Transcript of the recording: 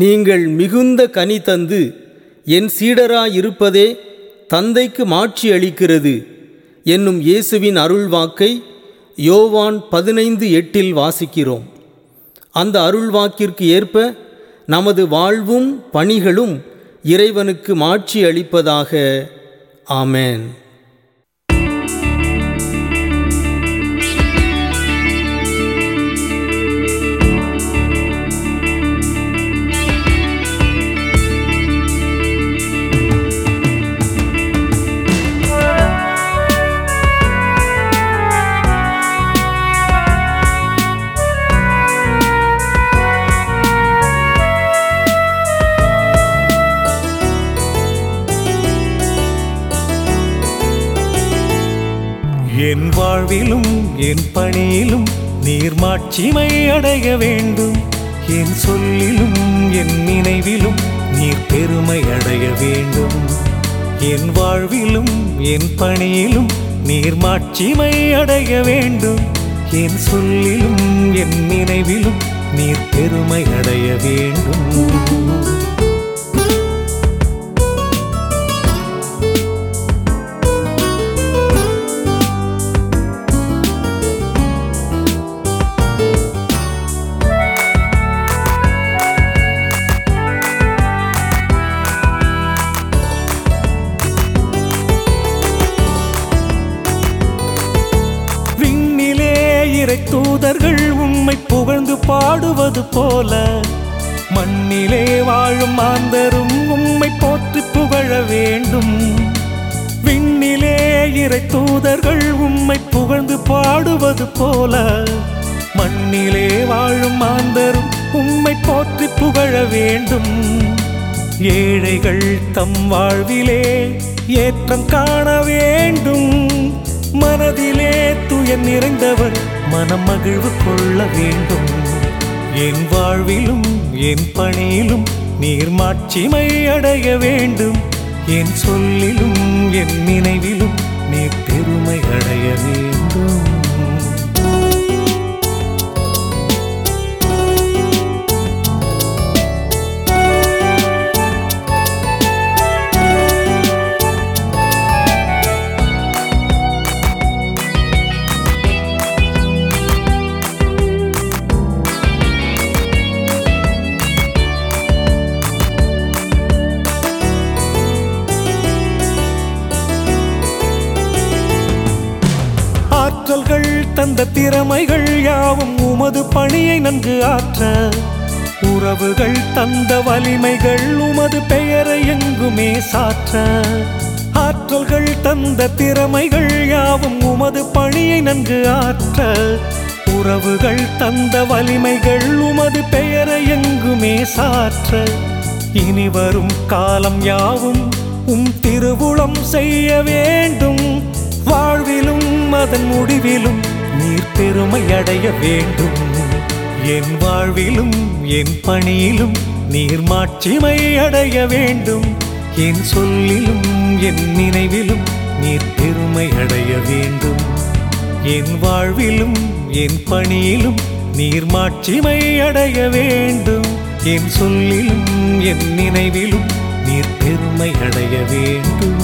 நீங்கள் மிகுந்த கனி தந்து என் சீடராயிருப்பதே தந்தைக்கு மாட்சி அளிக்கிறது என்னும் இயேசுவின் அருள்வாக்கை யோவான் பதினைந்து எட்டில் வாசிக்கிறோம். அந்த அருள்வாக்கிற்கு ஏற்ப நமது வாழ்வும் பணிகளும் இறைவனுக்கு மாட்சி அளிப்பதாக. ஆமேன். என் வாழ்விலும் என் பணியிலும் நீர் மாட்சிமை அடைய வேண்டும். என் சொல்லிலும் என் நினைவிலும் நீர் பெருமை அடைய வேண்டும். என் வாழ்விலும் என் பணியிலும் நீர் மாட்சிமை அடைய வேண்டும். என் சொல்லிலும் என் நினைவிலும் நீர் பெருமை அடைய வேண்டும். தூதர்கள் உம்மை புகழ்ந்து பாடுவது போல. மண்ணிலே வாழும் மாந்தரும் உம்மை போற்றி புகழ வேண்டும். விண்ணிலே இறை தூதர்கள் உம்மை புகழ்ந்து பாடுவது போல. மண்ணிலே வாழும் மாந்தரும் உம்மை போற்றி புகழ வேண்டும். ஏழைகள் தம் வாழ்விலே ஏற்றம் காண வேண்டும். மனதிலே துயர் நிறைந்தவர் மனம் மகிழ்வு கொள்ள வேண்டும். என் வாழ்விலும் என் பணியிலும் நீர் மாட்சிமை அடைய வேண்டும். என் சொல்லிலும் என் நினைவிலும் நீர் பெருமை அடைய வேண்டும். தந்த திறமைகள் யாவும் உமது பணியை நன்கு ஆற்ற. உறவுகள் தந்த வலிமைகள் உமது பெயரை எங்குமே சாற்ற. ஆற்றல்கள் தந்த திறமைகள் யாவும் உமது பணியை நன்கு ஆற்ற. உறவுகள் தந்த வலிமைகள் உமது பெயரை எங்குமே சாற்ற. இனி வரும் காலம் யாவும் உம் திருவுளம் செய்ய வேண்டும். வாழ்விலும் அதன் முடிவிலும் நீர் பெருமை அடைய வேண்டும். என் வாழ்விலும் என் பணியிலும் நீர் மாட்சிமை அடைய வேண்டும். என் சொல்லிலும் என் நினைவிலும் நீர் பெருமை அடைய வேண்டும். என் வாழ்விலும் என் பணியிலும் நீர் மாட்சிமை அடைய வேண்டும். என் சொல்லிலும் என் நினைவிலும் நீர் பெருமை அடைய வேண்டும்.